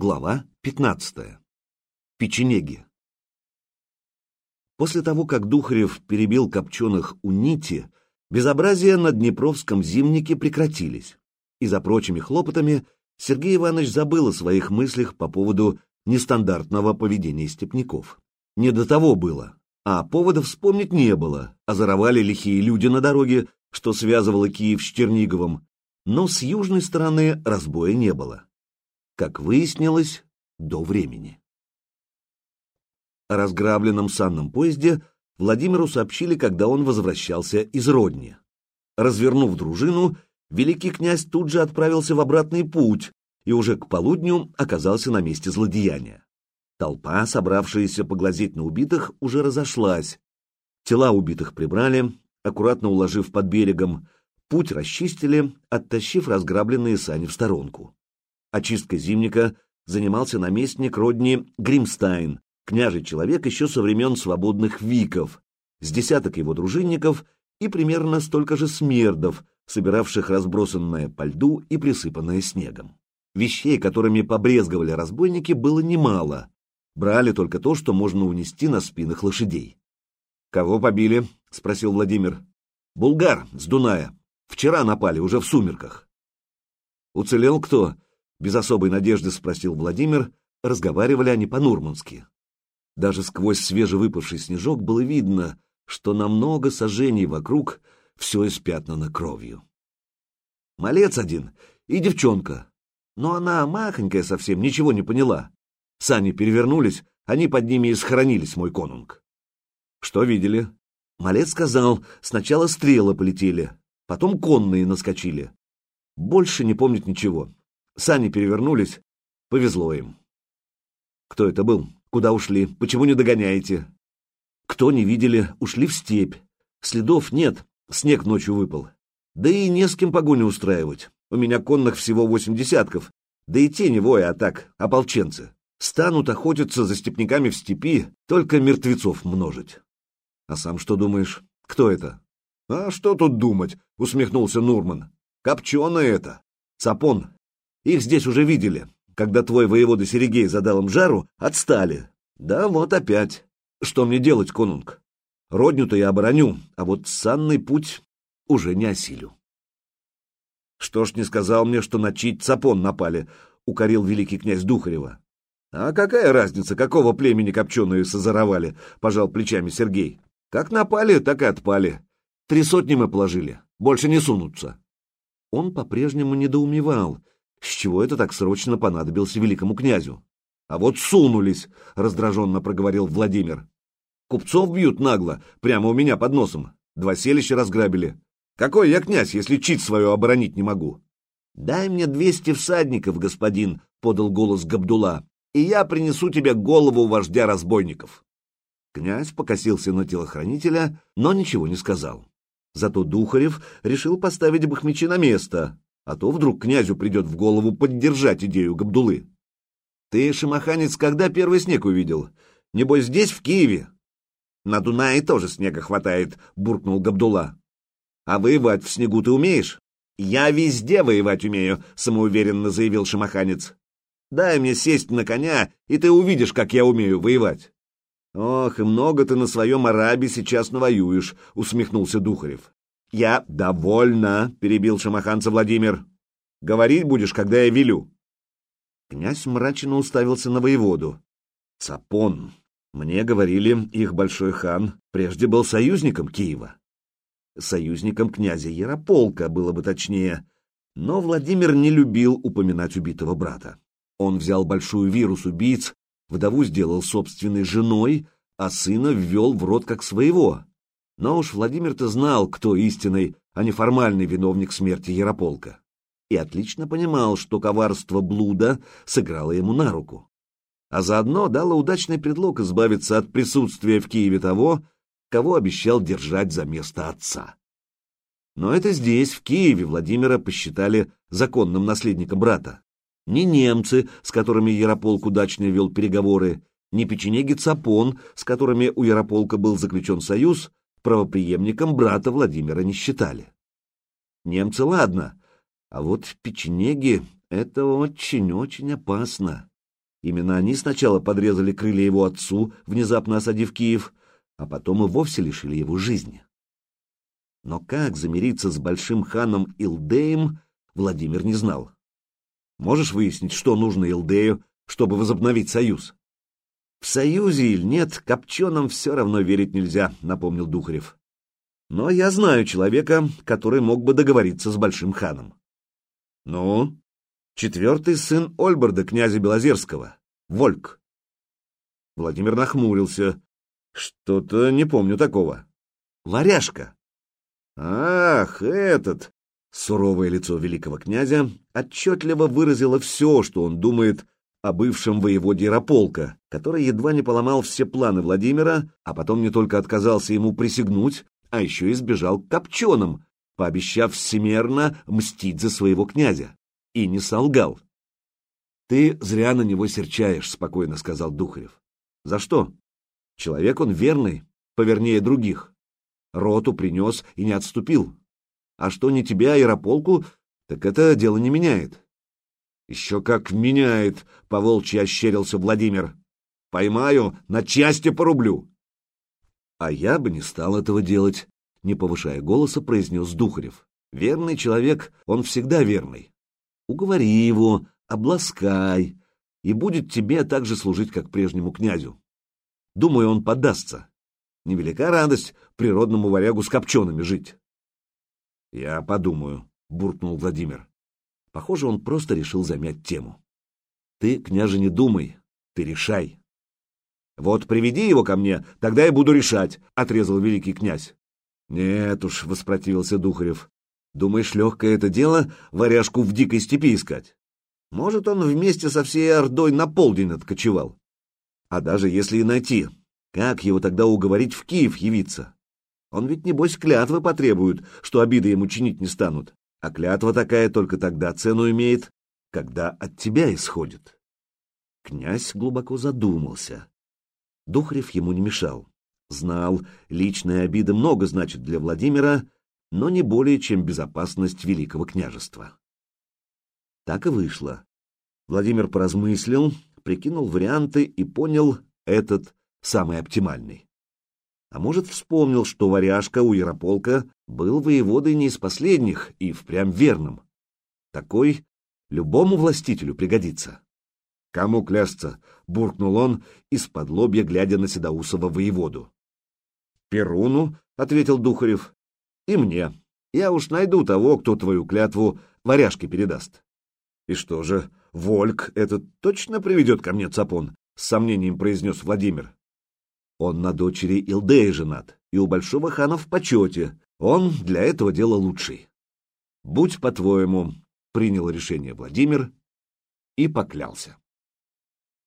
Глава 15. Печенеги. После того, как Духарев перебил копченых у нити, безобразия на Днепровском зимнике прекратились, и за прочими хлопотами Сергей Иванович забыл о своих мыслях по поводу нестандартного поведения степняков. Не до того было, а повода вспомнить не было, озоровали лихие люди на дороге, что связывало Киев с Черниговым, но с южной стороны разбоя не было как выяснилось, до времени. О разграбленном санном поезде Владимиру сообщили, когда он возвращался из Родни. Развернув дружину, великий князь тут же отправился в обратный путь и уже к полудню оказался на месте злодеяния. Толпа, собравшаяся поглазеть на убитых, уже разошлась. Тела убитых прибрали, аккуратно уложив под берегом, путь расчистили, оттащив разграбленные сани в сторонку. Очисткой зимника занимался наместник родни Гримстайн, княжий человек еще со времен свободных виков, с десяток его дружинников и примерно столько же смердов, собиравших разбросанное по льду и присыпанное снегом. Вещей, которыми побрезговали разбойники, было немало. Брали только то, что можно унести на спинах лошадей. «Кого побили?» — спросил Владимир. «Булгар с Дуная. Вчера напали, уже в сумерках». «Уцелел кто?» Без особой надежды спросил Владимир, разговаривали они по-нурмански. Даже сквозь свежевыпавший снежок было видно, что на много сожжений вокруг все испятнано кровью. Малец один и девчонка, но она махонькая совсем, ничего не поняла. Сани перевернулись, они под ними и схоронились, мой конунг. Что видели? Малец сказал, сначала стрелы полетели, потом конные наскочили. Больше не помнит ничего. Сани перевернулись. Повезло им. Кто это был? Куда ушли? Почему не догоняете? Кто не видели, ушли в степь. Следов нет, снег ночью выпал. Да и не с кем погоню устраивать. У меня конных всего восемь десятков. Да и те не а так, ополченцы. Станут охотиться за степняками в степи, только мертвецов множить. А сам что думаешь? Кто это? А что тут думать? Усмехнулся Нурман. Копченый это. Цапон, их здесь уже видели. Когда твой воевода Серегей задал им жару, отстали. Да вот опять. Что мне делать, конунг? Родню-то я обороню, а вот санный путь уже не осилю. Что ж не сказал мне, что на чить цапон напали, укорил великий князь Духарева. А какая разница, какого племени копченые созоровали, пожал плечами Сергей. Как напали, так и отпали. Три сотни мы положили, больше не сунутся. Он по-прежнему недоумевал, с чего это так срочно понадобился великому князю? А вот сунулись, раздраженно проговорил Владимир. Купцов бьют нагло, прямо у меня под носом. Два селища разграбили. Какой я князь, если чит свою оборонить не могу? Дай мне двести всадников, господин, подал голос Габдула, и я принесу тебе голову вождя разбойников. Князь покосился на телохранителя, но ничего не сказал. Зато Духарев решил поставить Бахмичи на место, а то вдруг князю придет в голову поддержать идею Габдулы. Ты, шамаханец, когда первый снег увидел? Небось, здесь, в Киеве? На Дунае тоже снега хватает, буркнул Габдула. А воевать в снегу ты умеешь? Я везде воевать умею, самоуверенно заявил шамаханец. Дай мне сесть на коня, и ты увидишь, как я умею воевать. Ох, и много ты на своем арабе сейчас навоюешь, усмехнулся Духарев. «Я довольно», — перебил шамаханца Владимир. «Говорить будешь, когда я велю». Князь мрачно уставился на воеводу. «Цапон. Мне говорили, их большой хан прежде был союзником Киева. Союзником князя Ярополка, было бы точнее. Но Владимир не любил упоминать убитого брата. Он взял большую вирус убийц, вдову сделал собственной женой, а сына ввел в рот как своего, но уж Владимир-то знал, кто истинный, а не формальный виновник смерти Ярополка. И отлично понимал, что коварство блуда сыграло ему на руку. А заодно дало удачный предлог избавиться от присутствия в Киеве того, кого обещал держать за место отца. Но это здесь, в Киеве, Владимира посчитали законным наследником брата. Не немцы, с которыми Ярополк удачно вел переговоры, не печенеги Цапон, с которыми у Ярополка был заключен союз, правоприемником брата Владимира не считали. Немцы ладно, а вот печенеги — это очень-очень опасно. Именно они сначала подрезали крылья его отцу, внезапно осадив Киев, а потом и вовсе лишили его жизни. Но как замириться с большим ханом Илдеем, Владимир не знал. Можешь выяснить, что нужно Илдею, чтобы возобновить союз? В союзе или нет, копченым все равно верить нельзя, напомнил Духарев. Но я знаю человека, который мог бы договориться с большим ханом. Ну, четвертый сын Ольберда, князя Белозерского, Вольк. Владимир нахмурился. Что-то не помню такого. Варяжка. Ах, этот! Суровое лицо великого князя отчетливо выразило все, что он думает о бывшем воеводе Ярополка, который едва не поломал все планы Владимира, а потом не только отказался ему присягнуть, а еще и сбежал к копченым, пообещав всемерно мстить за своего князя. И не солгал. «Ты зря на него серчаешь», — спокойно сказал Духарев. «За что? Человек он верный, повернее других. Роту принес и не отступил. А что не тебя, а Ярополку, так это дело не меняет. Еще как меняет, — поволчьи ощерился Владимир. Поймаю, на части порублю. А я бы не стал этого делать, — не повышая голоса, произнес Духарев. Верный человек, он всегда верный. Уговори его, обласкай, и будет тебе так же служить, как прежнему князю. Думаю, он подастся. Невелика радость природному варягу с копчеными жить. — Я подумаю, — буркнул Владимир. Похоже, он просто решил замять тему. — Ты, княже, не думай, ты решай. — Вот приведи его ко мне, тогда я буду решать, — отрезал великий князь. — Нет уж, — воспротивился Духарев. — Думаешь, легкое это дело варяжку в дикой степи искать? Может, он вместе со всей Ордой на полдень откочевал. А даже если и найти, как его тогда уговорить в Киев явиться? Он ведь, небось, клятвы потребует, что обиды ему чинить не станут. А клятва такая только тогда цену имеет, когда от тебя исходит. Князь глубоко задумался. Духарев ему не мешал. Знал, личная обида много значит для Владимира, но не более, чем безопасность великого княжества. Так и вышло. Владимир поразмыслил, прикинул варианты и понял этот самый оптимальный. А может, вспомнил, что варяжка у Ярополка был воеводой не из последних и впрямь верным. Такой любому властителю пригодится. «Кому клясться?» — буркнул он, из-под лобья глядя на Седоусова воеводу. «Перуну», — ответил Духарев, — «и мне. Я уж найду того, кто твою клятву варяжке передаст». «И что же, Вольк этот точно приведет ко мне цапон?» — с сомнением произнес Владимир. Он на дочери Илдея женат, и у большого хана в почете. Он для этого дела лучший. Будь по-твоему, принял решение Владимир и поклялся.